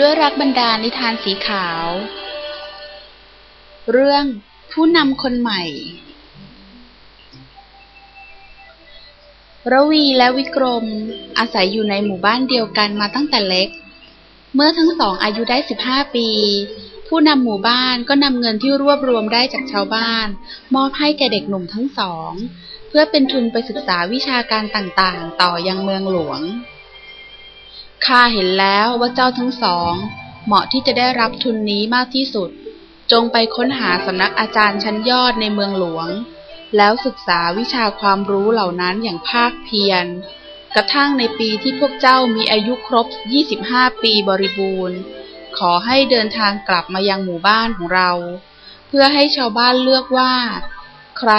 ด้วยรักบรรดานิทานสีขาว เรื่องผู้นำคนใหม่ ระวีและวิกรมอาศัยอยู่ในหมู่บ้านเดียวกันมาตั้งแต่เล็ก เมื่อทั้งสองอายุได้ 15 ปี ผู้นำหมู่บ้านก็นำเงินที่รวบรวมได้จากชาวบ้าน มอบให้แก่เด็กหนุ่มทั้งสอง เพื่อเป็นทุนไปศึกษาวิชาการต่างๆ ต่อยังเมืองหลวง ข้าเห็นแล้วว่าเจ้าทั้งสอง เหมาะที่จะได้รับทุนนี้มากที่สุด จงไปค้นหาสำนักอาจารย์ชั้นยอดในเมืองหลวง แล้วศึกษาวิชาความรู้เหล่านั้นอย่างภาคเพียร กระทั่งในปีที่พวกเจ้ามีอายุครบ 25 ปีบริบูรณ์ ขอให้เดินทางกลับมายังหมู่บ้านของเรา เพื่อให้ชาวบ้านเลือกว่า ใคร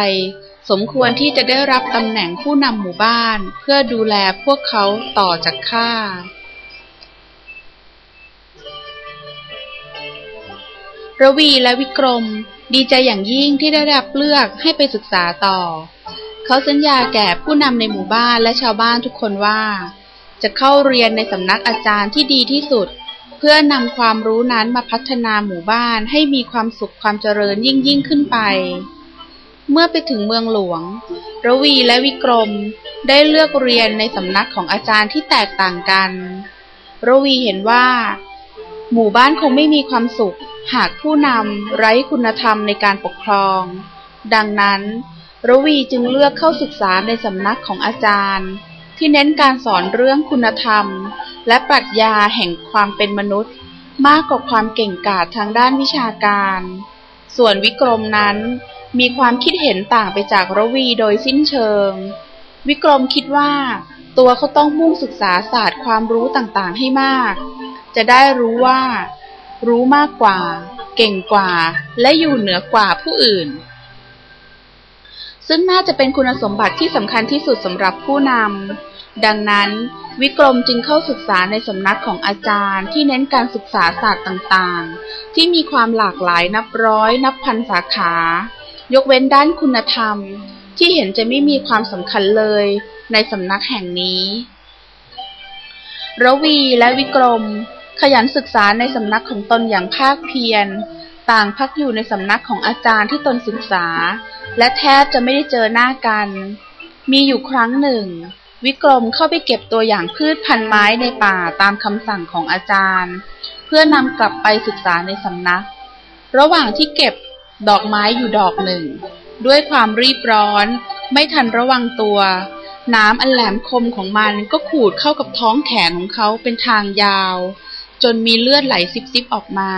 สมควรที่จะได้รับตำแหน่งผู้นำหมู่บ้าน เพื่อดูแลพวกเขาต่อจากข้า ระวีและวิกรม ดีใจอย่างยิ่งที่ได้รับเลือกให้ไปศึกษาต่อ เขาสัญญาแก่ผู้นำในหมู่บ้านและชาวบ้านทุกคนว่า จะเข้าเรียนในสำนักอาจารย์ที่ดีที่สุด เพื่อนำความรู้นั้นมาพัฒนาหมู่บ้านให้มีความสุขความเจริญยิ่งยิ่งขึ้นไป เมื่อไปถึงเมืองหลวง ระวีและวิกรมได้เลือกเรียนในสำนักของอาจารย์ที่แตกต่างกัน ระวีเห็นว่า หมู่บ้านคงไม่มีความสุข หากผู้นำไร้คุณธรรมในการปกครอง ดังนั้น ระวีจึงเลือกเข้าศึกษาในสำนักของอาจารย์ ที่เน้นการสอนเรื่องคุณธรรม และปรัชญาแห่งความเป็นมนุษย์ มากกว่าความเก่งกาจทางด้านวิชาการ ส่วนวิกรมนั้นมีความคิดเห็นต่างไปจากระวีโดยสิ้นเชิง วิกรมคิดว่า ตัวเขาต้องมุ่งศึกษาศาสตร์ความรู้ต่างๆให้มาก จะได้รู้ว่า รู้มากกว่า เก่งกว่า และอยู่เหนือกว่าผู้อื่น ซึ่งน่าจะเป็นคุณสมบัติที่สำคัญที่สุดสำหรับผู้นำ ดังนั้นวิกรมจึงเข้าศึกษาในสำนักของอาจารย์ที่เน้นการศึกษาศาสตร์ต่างๆ ที่มีความหลากหลายนับร้อย นับพันสาขา ยกเว้นด้านคุณธรรม ที่เห็นจะไม่มีความสำคัญเลยในสำนักแห่งนี้ระวีและวิกรม ขยันศึกษาในสำนักของตนอย่างภาคเพียร ต่างพักอยู่ในสำนักของอาจารย์ที่ตนศึกษา และแทบจะไม่ได้เจอหน้ากัน มีอยู่ครั้งหนึ่ง วิกรมเข้าไปเก็บตัวอย่างพืชพันธุ์ไม้ในป่าตามคำสั่งของอาจารย์ เพื่อนำกลับไปศึกษาในสำนัก ระหว่างที่เก็บดอกไม้อยู่ดอกหนึ่ง ด้วยความรีบร้อน ไม่ทันระวังตัวน้ำอันแหลมคมของมันก็ขูดเข้ากับท้องแขนของเขาเป็นทางยาว จนมีเลือดไหลซิบๆออกมา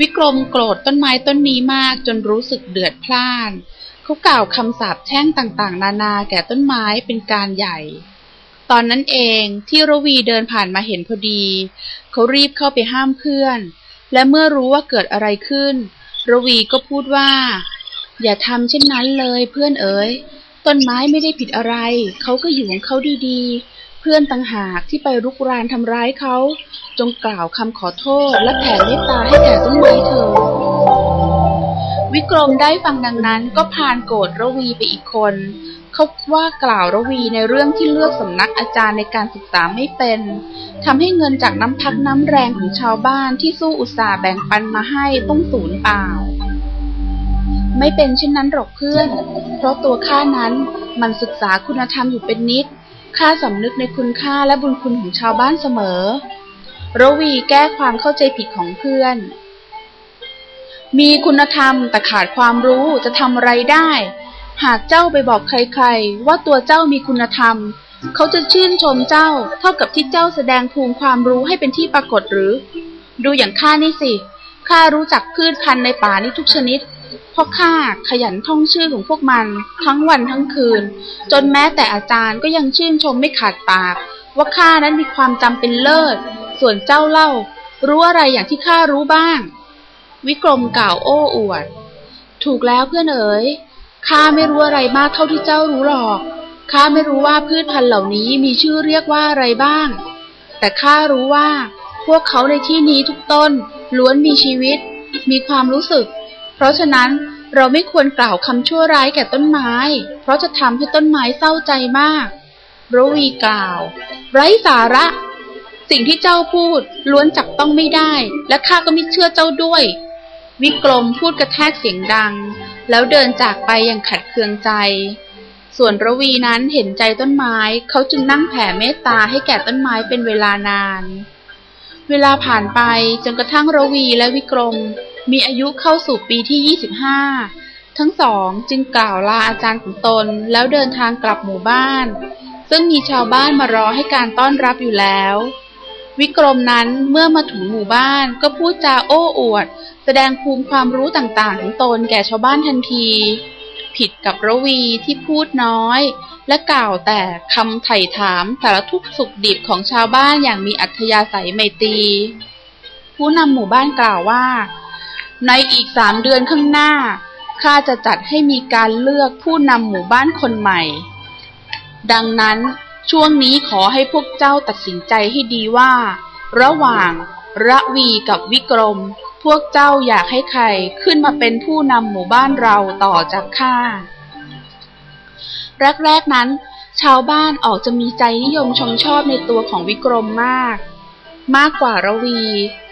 วิกรมโกรธต้นไม้ต้นนี้มากจนรู้สึกเดือดพล่านเขากล่าวคำสาปแช่งต่างๆ นานาแก่ต้นไม้เป็นการใหญ่ ตอนนั้นเองที่รวีเดินผ่านมาเห็นพอดี เขารีบเข้าไปห้ามเพื่อน และเมื่อรู้ว่าเกิดอะไรขึ้น รวีก็พูดว่า อย่าทำเช่นนั้นเลยเพื่อนเอ๋ยต้นไม้ไม่ได้ผิดอะไร เขาก็อยู่ของเขาดีๆ พื่อนต่างหากที่ไปรุกรานทำร้ายเขา จงกล่าวคำขอโทษและแผ่เมตตาให้แก่ต้นไม้เธอวิวิกรมได้ฟังดังนั้นก็พานโกรธระวีไปอีกคนเขาว่ากล่าวระวีในเรื่องที่เลือกสำนักอาจารย์ในการศึกษาไม่เป็นทำให้เงินจากน้ำพักน้ำแรงของชาวบ้านที่สู้อุตสาห์แบ่งปันมาให้ต้องสูญเปล่า ไม่เป็นเช่นนั้นหรอกเพื่อน เพราะตัวข้านั้นมันศึกษาคุณธรรมอยู่เป็นนิด ข้าสำนึกในคุณค่าและบุญคุณของชาวบ้านเสมอ ระวีแก้ความเข้าใจผิดของเพื่อน มีคุณธรรมแต่ขาดความรู้จะทำอะไรได้ หากเจ้าไปบอกใครๆ ว่าตัวเจ้ามีคุณธรรม เขาจะชื่นชมเจ้า เท่ากับที่เจ้าแสดงภูมิความรู้ให้เป็นที่ปรากฏหรือ ดูอย่างข้านี่สิข้ารู้จักพืชพันธุ์ในป่านี้ทุกชนิด พราะข้าขยันท่องชื่อของพวกมันทั้งวันทั้งคืน จนแม้แต่อาจารย์ก็ยังชื่นชมไม่ขาดปาก ว่าข้านั้นมีความจำเป็นเลิศ ส่วนเจ้าเล่า รู้อะไรอย่างที่ข้ารู้บ้าง วิกรมกล่าวโอ้อวด ถูกแล้วเพื่อนเอ๋ยข้าไม่รู้อะไรมากเท่าที่เจ้ารู้หรอกข้าไม่รู้ว่าพืชพันธุ์เหล่านี้มีชื่อเรียกว่าอะไรบ้าง แต่ข้ารู้ว่า พวกเขาในที่นี้ทุกต้นล้วนมีชีวิต มีความรู้สึก เพราะฉะนั้นเราไม่ควรกล่าวคำชั่วร้ายแก่ต้นไม้ เพราะจะทำให้ต้นไม้เศร้าใจมากรวีกล่าว ไร้สาระ สิ่งที่เจ้าพูดล้วนจับต้องไม่ได้ และข้าก็ไม่เชื่อเจ้าด้วย วิกรมพูดกระแทกเสียงดัง แล้วเดินจากไปอย่างขัดเคืองใจ ส่วนระวีนั้นเห็นใจต้นไม้ เขาจึงนั่งแผ่เมตตาให้แก่ต้นไม้เป็นเวลานาน เวลาผ่านไปจนกระทั่งระวีและวิกรม มีอายุเข้าสู่ปีที่ 25 ทั้งสองจึงกล่าวลาอาจารย์ของตนแล้วเดินทางกลับหมู่บ้าน ซึ่งมีชาวบ้านมารอให้การต้อนรับอยู่แล้ว วิกรมนั้นเมื่อมาถึงหมู่บ้านก็พูดจาโอ้อวด แสดงภูมิความรู้ต่างๆ ของตนแก่ชาวบ้านทันที ผิดกับระวีที่พูดน้อย และกล่าวแต่คำไถ่ถามสารทุกสุขดิบของชาวบ้านอย่างมีอัธยาศัยไมตรีผู้นำหมู่บ้านกล่าวว่า ในอีกสามเดือนข้างหน้า ข้าจะจัดให้มีการเลือกผู้นำหมู่บ้านคนใหม่ ดังนั้นช่วงนี้ขอให้พวกเจ้าตัดสินใจให้ดีว่า ระหว่างระวีกับวิกรม พวกเจ้าอยากให้ใครขึ้นมาเป็นผู้นำหมู่บ้านเราต่อจากข้า แรกๆนั้น ชาวบ้านออกจะมีใจนิยมชมชอบในตัวของวิกรมมาก มากกว่าระวี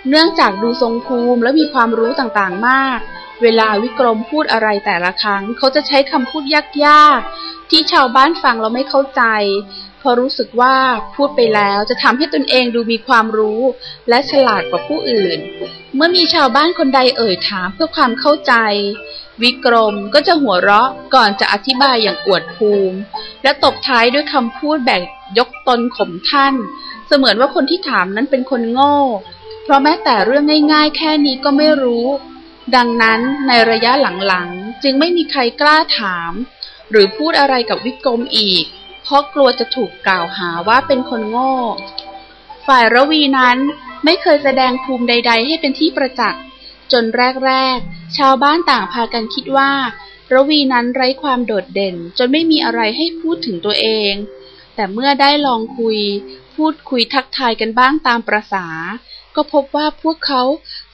เนื่องจากดูทรงภูมิและมีความรู้ต่างๆมาก เวลาวิกรมพูดอะไรแต่ละครั้ง เขาจะใช้คำพูดยากๆ ที่ชาวบ้านฟังเราไม่เข้าใจ พอรู้สึกว่าพูดไปแล้วจะทำให้ตนเองดูมีความรู้ และฉลาดกว่าผู้อื่น เมื่อมีชาวบ้านคนใดเอ่ยถามเพื่อความเข้าใจ วิกรมก็จะหัวเราะก่อนจะอธิบายอย่างอวดภูมิ และตบท้ายด้วยคำพูดแบบยกตนข่มท่าน มือนว่าคนที่ถามนั้นเป็นคนโง่ เพราะแม้แต่เรื่องง่าย ๆ แค่นี้ก็ไม่รู้ ดังนั้นในระยะหลังๆ จึงไม่มีใครกล้าถาม หรือพูดอะไรกับวิกรมอีก เพราะกลัวจะถูกกล่าวหาว่าเป็นคนโง่ ฝ่ายระวีนั้นไม่เคยแสดงภูมิใด ๆ ให้เป็นที่ประจักษ์จนแรกๆ ชาวบ้านต่างพากันคิดว่า ระวีนั้นไร้ความโดดเด่น จนไม่มีอะไรให้พูดถึงตัวเอง แต่เมื่อได้ลองคุย พูดคุยทักทายกันบ้างตามประษา ก็พบว่าพวกเขา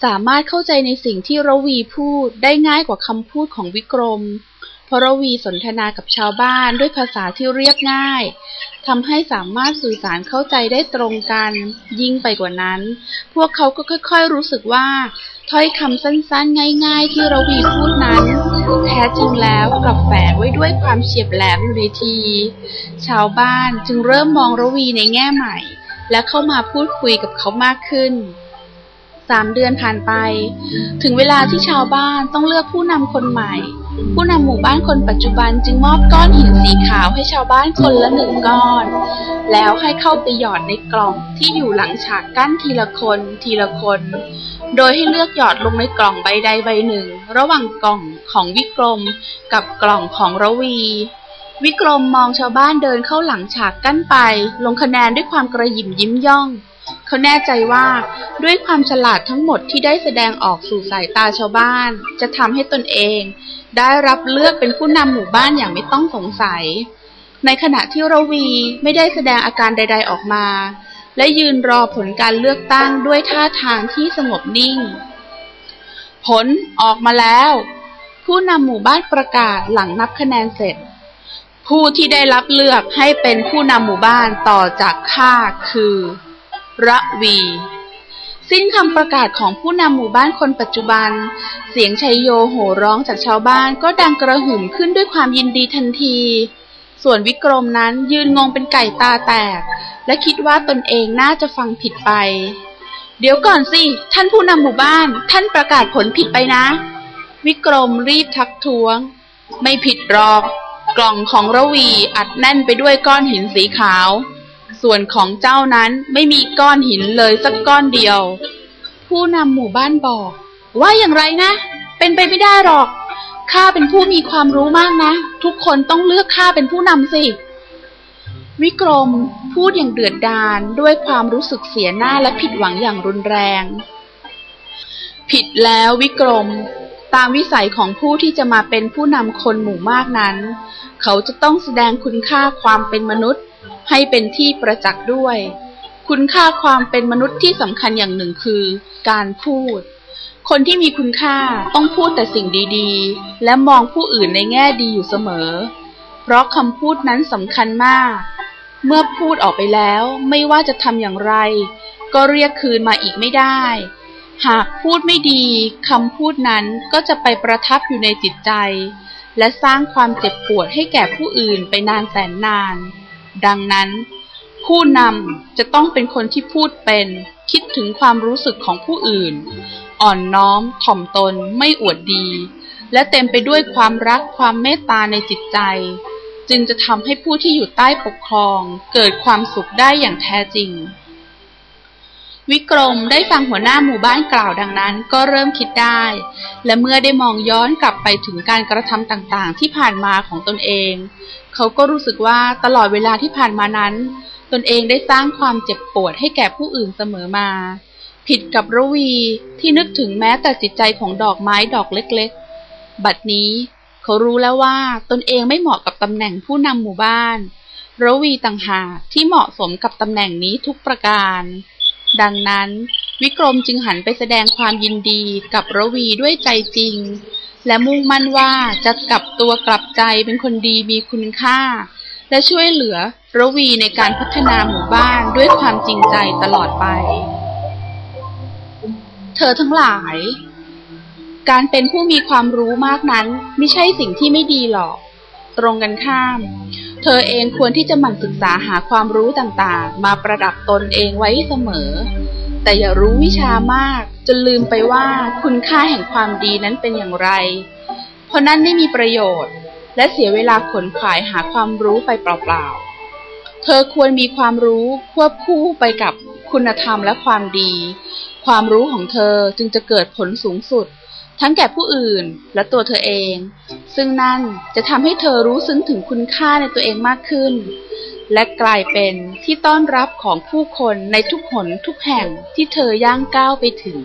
สามารถเข้าใจในสิ่งที่ระวีพูดได้ง่ายกว่าคำพูดของวิกรม พระวีสนทนากับชาวบ้านด้วยภาษาที่เรียบง่ายทำให้สามารถสื่อสารเข้าใจได้ตรงกัน ยิ่งไปกว่านั้น พวกเขาก็ค่อย ๆ รู้สึกว่า ถ้อยคำสั้นๆ ง่าย ๆ ที่ระวีพูดนั้น แท้จริงแล้วกลับแฝงไว้ด้วยความเฉียบแหลมอยู่ในที ชาวบ้านจึงเริ่มมองระวีในแง่ใหม่ และเข้ามาพูดคุยกับเขามากขึ้นสามเดือนผ่านไป ถึงเวลาที่ชาวบ้านต้องเลือกผู้นำคนใหม่ ผู้นำหมู่บ้านคนปัจจุบันจึงมอบก้อนหินสีขาวให้ชาวบ้านคนละหนึ่งก้อน แล้วให้เข้าไปหยอดในกล่องที่อยู่หลังฉากกั้นทีละคนทีละคน โดยให้เลือกหยอดลงในกล่องใบใดใบหนึ่ง ระหว่างกล่องของวิกรม กับกล่องของระวี วิกรมมองชาวบ้านเดินเข้าหลังฉากกั้นไป ลงคะแนนด้วยความกระยิมยิ้มย่อง เขาแน่ใจว่าด้วยความฉลาดทั้งหมดที่ได้แสดงออกสู่สายตาชาวบ้าน จะทำให้ตนเอง ได้รับเลือกเป็นผู้นำหมู่บ้านอย่างไม่ต้องสงสัย ในขณะที่ระวีไม่ได้แสดงอาการใด ๆออกมา และยืนรอผลการเลือกตั้งด้วยท่าทางที่สงบนิ่ง ผลออกมาแล้ว ผู้นำหมู่บ้านประกาศหลังนับคะแนนเสร็จผู้ที่ได้รับเลือกให้เป็นผู้นำหมู่บ้านต่อจากข้าคือ ระวี สิ้นคำประกาศของผู้นำหมู่บ้านคนปัจจุบัน เสียงชัยโยโห่ร้องจากชาวบ้านก็ดังกระหึ่มขึ้นด้วยความยินดีทันที ส่วนวิกรมนั้นยืนงงเป็นไก่ตาแตก และคิดว่าตนเองน่าจะฟังผิดไป เดี๋ยวก่อนสิ ท่านผู้นำหมู่บ้าน ท่านประกาศผลผิดไปนะ วิกรมรีบทักท้วง ไม่ผิดหรอก กล่องของระวีอัดแน่นไปด้วยก้อนหินสีขาว ส่วนของเจ้านั้นไม่มีก้อนหินเลยสักก้อนเดียว ผู้นำหมู่บ้านบอก ว่าอย่างไรนะ เป็นไปไม่ได้หรอก ข้าเป็นผู้มีความรู้มากนะ ทุกคนต้องเลือกข้าเป็นผู้นำสิ วิกรมพูดอย่างเดือดดาลด้วยความรู้สึกเสียหน้าและผิดหวังอย่างรุนแรง ผิดแล้ววิกรมตามวิสัยของผู้ที่จะมาเป็นผู้นำคนหมู่มากนั้น เขาจะต้องแสดงคุณค่าความเป็นมนุษย์ ให้เป็นที่ประจักษ์ด้วย คุณค่าความเป็นมนุษย์ที่สำคัญอย่างหนึ่งคือ การพูด คนที่มีคุณค่าต้องพูดแต่สิ่งดีๆ และมองผู้อื่นในแง่ดีอยู่เสมอ เพราะคำพูดนั้นสำคัญมาก เมื่อพูดออกไปแล้วไม่ว่าจะทำอย่างไร ก็เรียกคืนมาอีกไม่ได้ หากพูดไม่ดีคำพูดนั้นก็จะไปประทับอยู่ในจิตใจและสร้างความเจ็บปวดให้แก่ผู้อื่นไปนานแสนนาน ดังนั้น ผู้นำจะต้องเป็นคนที่พูดเป็น คิดถึงความรู้สึกของผู้อื่น อ่อนน้อมถ่อมตนไม่อวดดี และเต็มไปด้วยความรักความเมตตาในจิตใจ จึงจะทำให้ผู้ที่อยู่ใต้ปกครอง เกิดความสุขได้อย่างแท้จริง วิกรมได้ฟังหัวหน้าหมู่บ้านกล่าวดังนั้นก็เริ่มคิดได้ และเมื่อได้มองย้อนกลับไปถึงการกระทำต่างๆ ที่ผ่านมาของตนเอง เขาก็รู้สึกว่าตลอดเวลาที่ผ่านมานั้น ตนเองได้สร้างความเจ็บปวดให้แก่ผู้อื่นเสมอมา ผิดกับระวีที่นึกถึงแม้แต่จิตใจของดอกไม้ดอกเล็กๆ บัดนี้เขารู้แล้วว่าตนเองไม่เหมาะกับตำแหน่งผู้นำหมู่บ้านระวีต่างหากที่เหมาะสมกับตำแหน่งนี้ทุกประการ ดังนั้นวิกรมจึงหันไปแสดงความยินดีกับระวีด้วยใจจริง และมุ่งมั่นว่าจะกลับตัวกลับใจเป็นคนดีมีคุณค่า และช่วยเหลือระวีในการพัฒนาหมู่บ้านด้วยความจริงใจตลอดไป เธอทั้งหลาย การเป็นผู้มีความรู้มากนั้น ไม่ใช่สิ่งที่ไม่ดีหรอก ตรงกันข้าม เธอเองควรที่จะหมั่นศึกษาหาความรู้ต่างๆ มาประดับตนเองไว้เสมอ แต่อย่ารู้วิชามากจนลืมไปว่าคุณค่าแห่งความดีนั้นเป็นอย่างไร เพราะนั่นไม่มีประโยชน์ และเสียเวลาขนขวายหาความรู้ไปเปล่าๆ เธอควรมีความรู้ควบคู่ไปกับคุณธรรมและความดี ความรู้ของเธอจึงจะเกิดผลสูงสุด ทั้งแก่ผู้อื่นและตัวเธอเอง ซึ่งนั่นจะทำให้เธอรู้ซึ้งถึงคุณค่าในตัวเองมากขึ้น และกลายเป็นที่ต้อนรับของผู้คนในทุกหนทุกแห่งที่เธอย่างก้าวไปถึง